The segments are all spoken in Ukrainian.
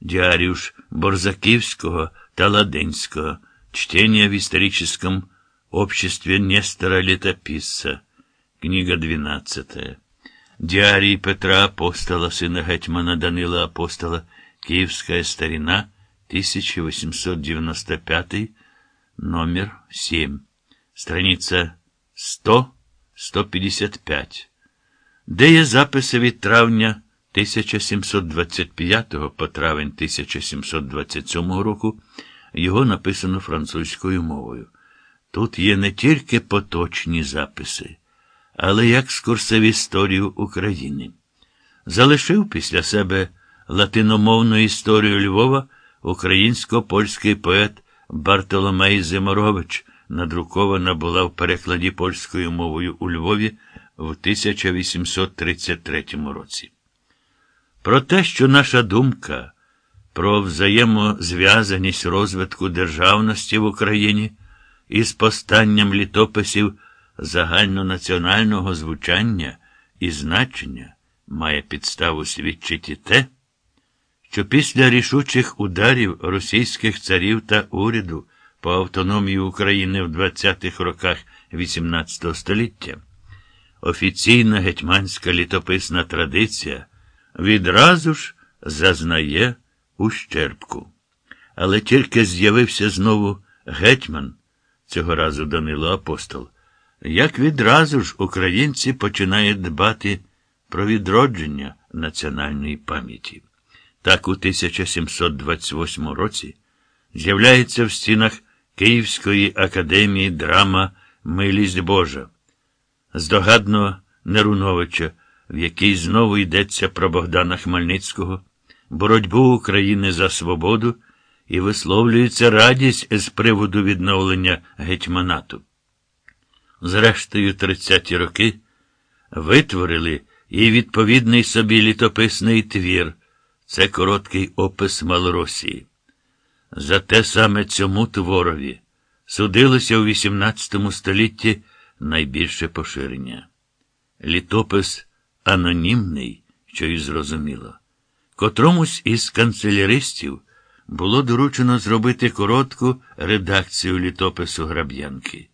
Діаріуш Борзаківського та Ладинського, чтение в историческом обществе Нестора Летописца, книга 12. Діарій Петра Апостола, сина гетьмана Данила Апостола, Київська старина, 1895, номер 7, страниця 100-155, де є записи від травня 1725 по травень 1727 року, його написано французькою мовою. Тут є не тільки поточні записи, але як екскурси в історію України. Залишив після себе латиномовну історію Львова українсько-польський поет Бартоломей Зиморович, надрукована була в перекладі польською мовою у Львові в 1833 році. Про те, що наша думка про взаємозв'язаність розвитку державності в Україні із постанням літописів загальнонаціонального звучання і значення має підставу свідчити те, що після рішучих ударів російських царів та уряду по автономії України в 20-х роках XVIII століття офіційна гетьманська літописна традиція відразу ж зазнає ущербку. Але тільки з'явився знову гетьман, цього разу Данило Апостол, як відразу ж українці починають дбати про відродження національної пам'яті. Так у 1728 році з'являється в стінах Київської академії драма Милість Божа, здогадного Неруновича, в якій знову йдеться про Богдана Хмельницького, боротьбу України за свободу і висловлюється радість з приводу відновлення гетьманату. Зрештою, 30-ті роки витворили і відповідний собі літописний твір. Це короткий опис Малоросії. Зате саме цьому творові судилося у XVIII столітті найбільше поширення. Літопис анонімний, що й зрозуміло. Котромусь із канцеляристів було доручено зробити коротку редакцію літопису Граб'янки.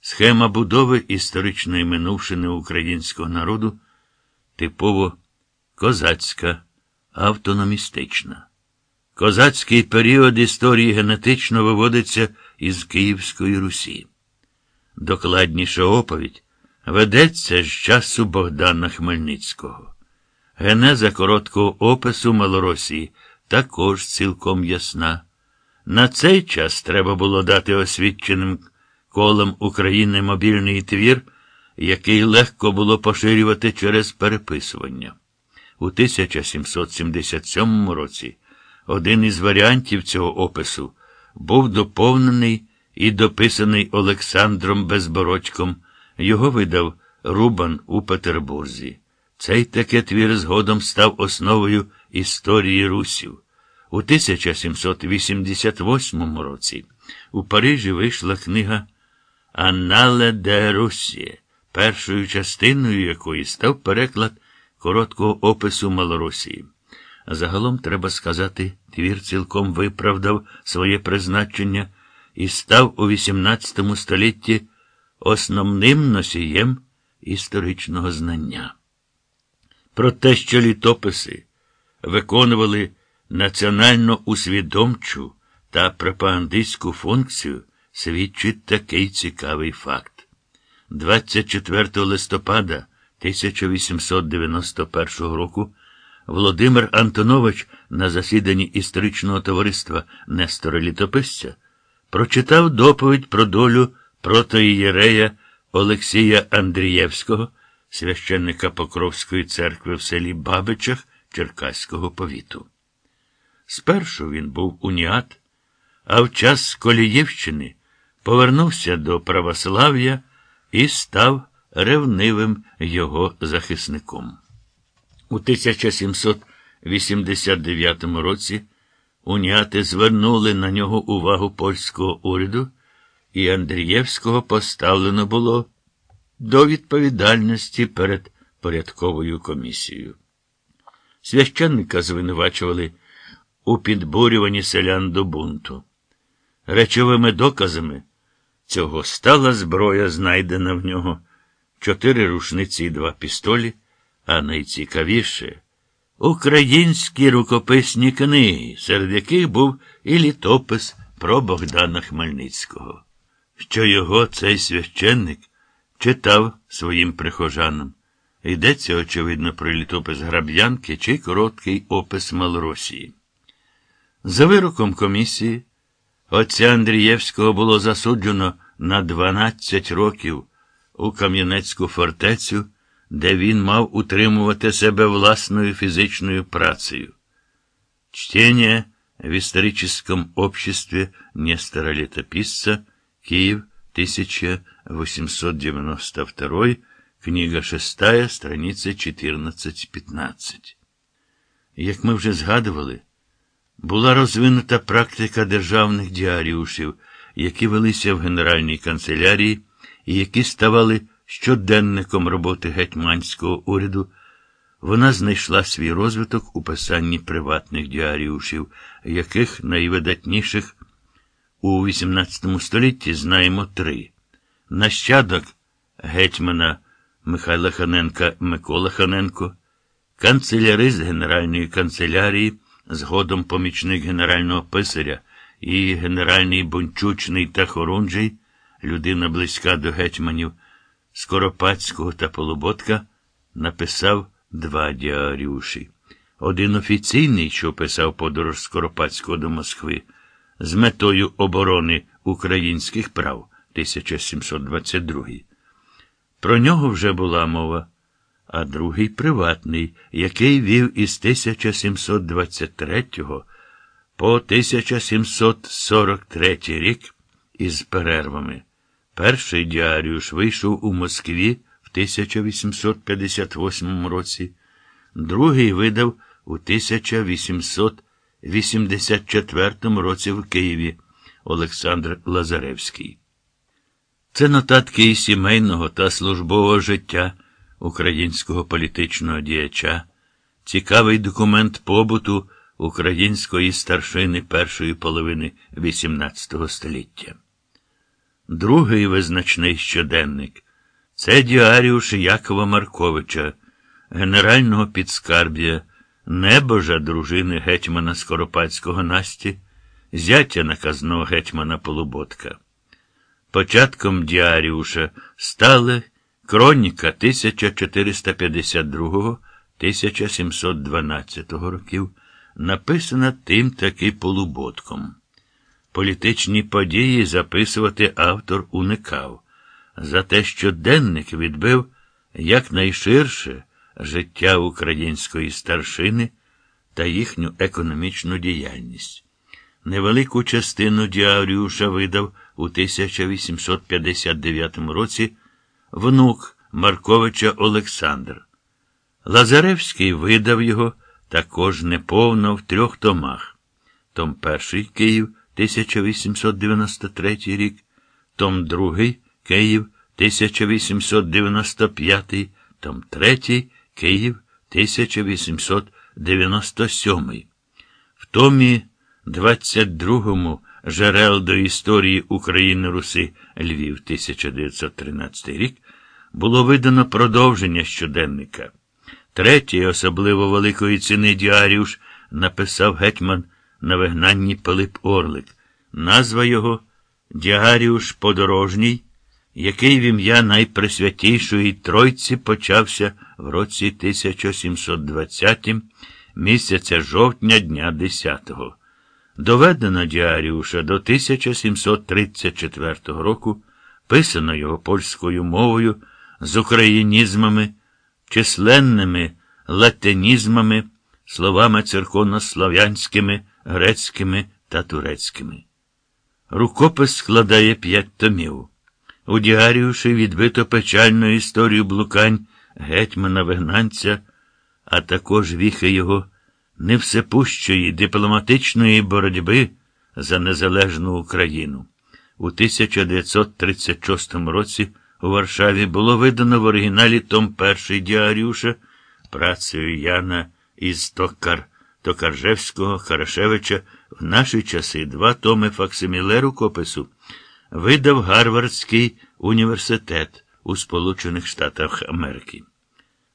Схема будови історичної минувшини українського народу типово козацька, автономістична. Козацький період історії генетично виводиться із Київської Русі. Докладніша оповідь ведеться з часу Богдана Хмельницького. Генеза короткого опису Малоросії також цілком ясна. На цей час треба було дати освіченим колом України мобільний твір, який легко було поширювати через переписування. У 1777 році один із варіантів цього опису був доповнений і дописаний Олександром Безбородьком. Його видав Рубан у Петербурзі. Цей таке твір згодом став основою історії русів. У 1788 році у Парижі вийшла книга Аннале де Русі, першою частиною якої став переклад короткого опису Малоросії. Загалом, треба сказати, твір цілком виправдав своє призначення і став у XVIII столітті основним носієм історичного знання. Про те, що літописи виконували національно усвідомчу та пропагандистську функцію, свідчить такий цікавий факт. 24 листопада 1891 року Володимир Антонович на засіданні історичного товариства Нестора Літописця прочитав доповідь про долю протоієрея Олексія Андрієвського, священника Покровської церкви в селі Бабичах Черкаського повіту. Спершу він був уніат, а в час Коліївщини повернувся до православ'я і став ревнивим його захисником. У 1789 році уніати звернули на нього увагу польського уряду, і Андрієвського поставлено було до відповідальності перед порядковою комісією. Священника звинувачували у підбурюванні селян до бунту. Речовими доказами цього стала зброя, знайдена в нього, чотири рушниці і два пістолі, а найцікавіше українські рукописні книги, серед яких був і літопис про Богдана Хмельницького, що його цей священник читав своїм прихожанам. Йдеться, очевидно, про літопис Граб'янки чи короткий опис Малоросії. За вироком комісії, отця Андрієвського було засуджено на 12 років у Кам'янецьку фортецю, де він мав утримувати себе власною фізичною працею. Чтение в историческом обществе Нестора Летописца, Киев, 1892, книга 6, страниця 14-15. Як ми вже згадували, була розвинута практика державних діаріушів, які велися в Генеральній канцелярії і які ставали щоденником роботи гетьманського уряду. Вона знайшла свій розвиток у писанні приватних діаріушів, яких найвидатніших у XVIII столітті знаємо три. Нащадок гетьмана Михайла Ханенка Микола Ханенко, канцелярист Генеральної канцелярії, згодом помічник генерального писаря і генеральний бунчучний та хорунжий, людина близька до гетьманів Скоропадського та Полуботка, написав два діаріуші. Один офіційний, що писав подорож Скоропадського до Москви, з метою оборони українських прав 1722. Про нього вже була мова, а другий приватний, який вів із 1723 по 1743 рік із перервами. Перший діаріуш вийшов у Москві в 1858 році, другий видав у 1884 році в Києві Олександр Лазаревський. Це нотатки і сімейного та службового життя українського політичного діяча, цікавий документ побуту української старшини першої половини XVIII століття. Другий визначний щоденник це діаріуш Якова Марковича, генерального підскарб'я, небожа дружини гетьмана Скоропадського Насті, зятя наказного гетьмана Полуботка. Початком діаріуша стали Кроніка 1452-1712 років, написана тим таки полуботком. Політичні події записувати автор уникав, за те, що денник відбив якнайширше життя української старшини та їхню економічну діяльність. Невелику частину діаріуша видав у 1859 році внук Марковича Олександр. Лазаревський видав його також неповно в трьох томах. Том перший Київ 1893 рік, Том другий Київ 1895, Том третій Київ 1897. В томі 22 Жерел до історії України Руси Львів 1913 рік було видано продовження щоденника. Третій, особливо великої ціни діаріуш, написав гетьман на вигнанні Пилип Орлик. Назва його Діаріуш Подорожній, який в ім'я найпресвятішої Тройці почався в році 1720 місяця жовтня дня 10-го. Доведено діаріуша до 1734 року, писано його польською мовою з українізмами, численними латинізмами, словами церковнослов'янськими, грецькими та турецькими. Рукопис складає п'ять томів. У діаріуші відбито печальну історію блукань гетьмана вигнанця, а також віхи його невсепущої дипломатичної боротьби за незалежну Україну. У 1936 році у Варшаві було видано в оригіналі Том перший діаріуша працею Яна із Токар Токаржевського, Харашевича в наші часи два томи факсиміле рукопису видав Гарвардський університет у Сполучених Штатах Америки.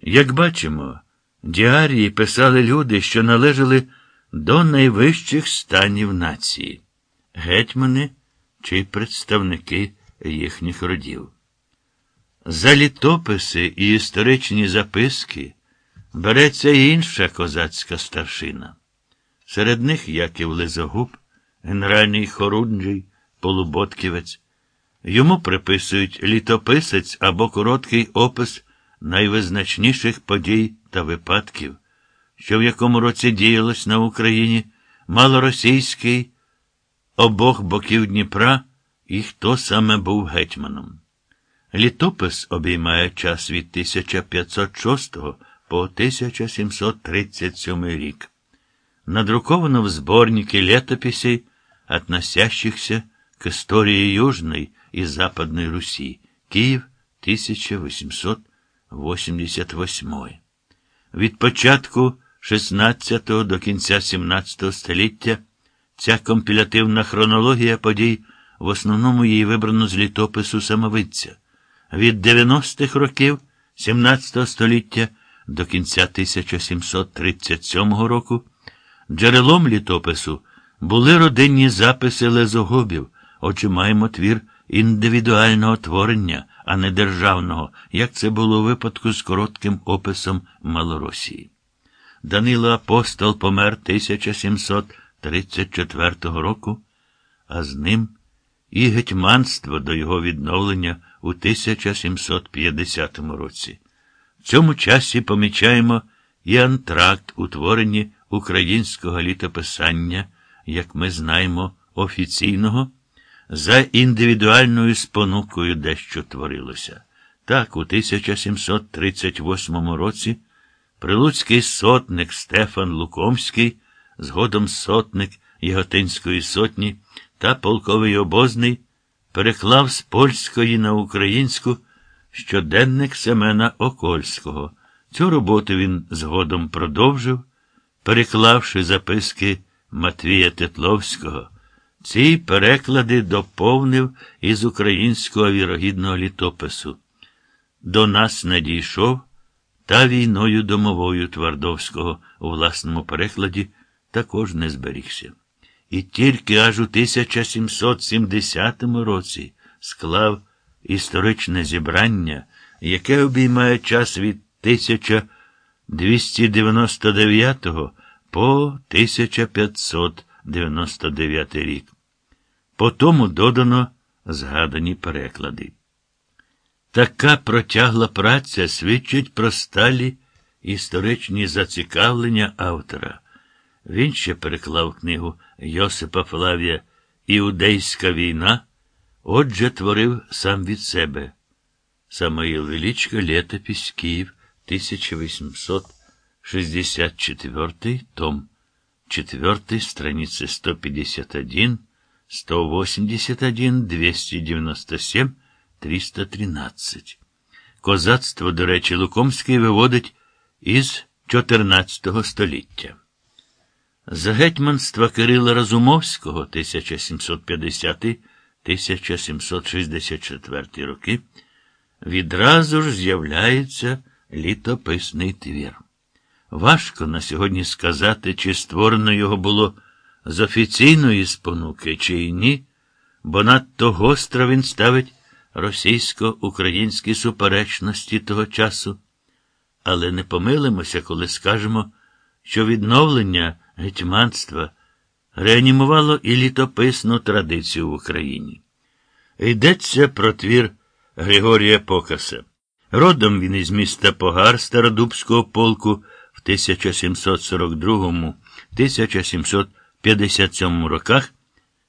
Як бачимо, діарії писали люди, що належали до найвищих станів нації, гетьмани чи представники їхніх родів. За літописи і історичні записки береться інша козацька старшина. Серед них Яків Лизогуб, генеральний хорунжий, полуботківець. Йому приписують літописець або короткий опис найвизначніших подій та випадків, що в якому році діялось на Україні малоросійський обох боків Дніпра і хто саме був гетьманом. Літопис обіймає час від 1506 по 1737 рік. Надруковано в зборнике летописей, относящихся к истории Южной и Западной Руси, Київ 1888. Від початку 16 до кінця 17 століття ця компілятивна хронологія подій в основному її вибрано з літопису самовидця. Від 90-х років 17 століття до кінця 1737 року джерелом літопису були родинні записи лезогобів, отже маємо твір індивідуального творення, а не державного, як це було у випадку з коротким описом Малоросії. Данило Апостол помер 1734 року, а з ним і гетьманство до його відновлення у 1750 році. В цьому часі помічаємо і антракт у творенні українського літописання, як ми знаємо, офіційного, за індивідуальною спонукою дещо творилося. Так, у 1738 році прилуцький сотник Стефан Лукомський, згодом сотник Яготинської сотні та полковий обозний переклав з польської на українську щоденник Семена Окольського. Цю роботу він згодом продовжив, переклавши записки Матвія Тетловського. Ці переклади доповнив із українського вірогідного літопису. До нас надійшов та війною домовою Твардовського у власному перекладі також не зберігся. І тільки аж у 1770 році склав історичне зібрання, яке обіймає час від 1299 по 1599 рік. По тому додано згадані переклади. Така протягла праця свідчить про сталі історичні зацікавлення автора. Він ще переклав книгу Йосипа Флавія Іудейська війна, отже, творив сам від себе. Самоїл Величко, Летопись, Київ, 1864, том 4, страницы 151, 181, 297, 313. Козацтво, до речі, Лукомський виводить із 14 століття. За гетьманства Кирила Разумовського 1750-1764 роки відразу ж з'являється літописний твір. Важко на сьогодні сказати, чи створено його було з офіційної спонуки, чи ні, бо надто гостро він ставить російсько-українські суперечності того часу. Але не помилимося, коли скажемо, що відновлення гетьманства реанімувало і літописну традицію в Україні. Йдеться про твір Григорія Покаса. Родом він із міста Погар Стародубського полку в 1742-1757 роках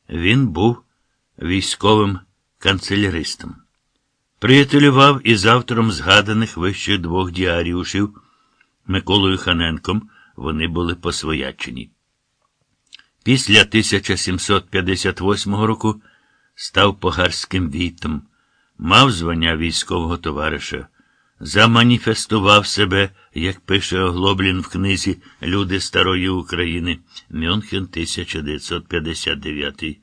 він був військовим канцеляристом. Приятелював із автором згаданих вище двох діаріушів Миколою Ханенком вони були посвоячені. Після 1758 року став погарським війтом, мав звання військового товариша, заманіфестував себе, як пише Оглоблін в книзі Люди Старої України Мюнхен 1959,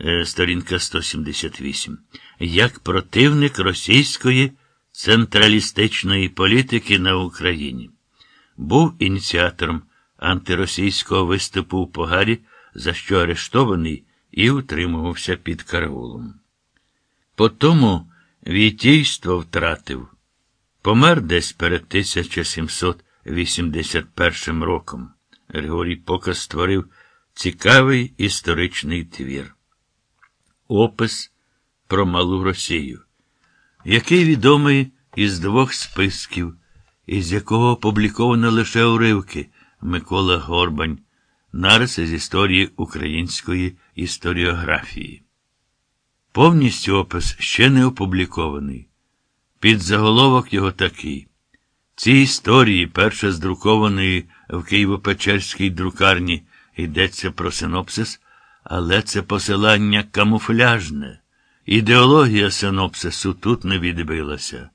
е, сторінка 178, як противник російської централістичної політики на Україні. Був ініціатором антиросійського виступу в Погарі, за що арештований і утримувався під караулом. Потому вітійство втратив. Помер десь перед 1781 роком. Григорій Показ створив цікавий історичний твір. Опис про Малу Росію, який відомий із двох списків, із якого опубліковано лише уривки Микола Горбань, нариси з історії української історіографії. Повністю опис ще не опублікований. Підзаголовок його такий. Ці історії, перше здрукованої в Києво-Печерській друкарні, йдеться про синопсис, але це посилання камуфляжне. Ідеологія синопсису тут не відбилася.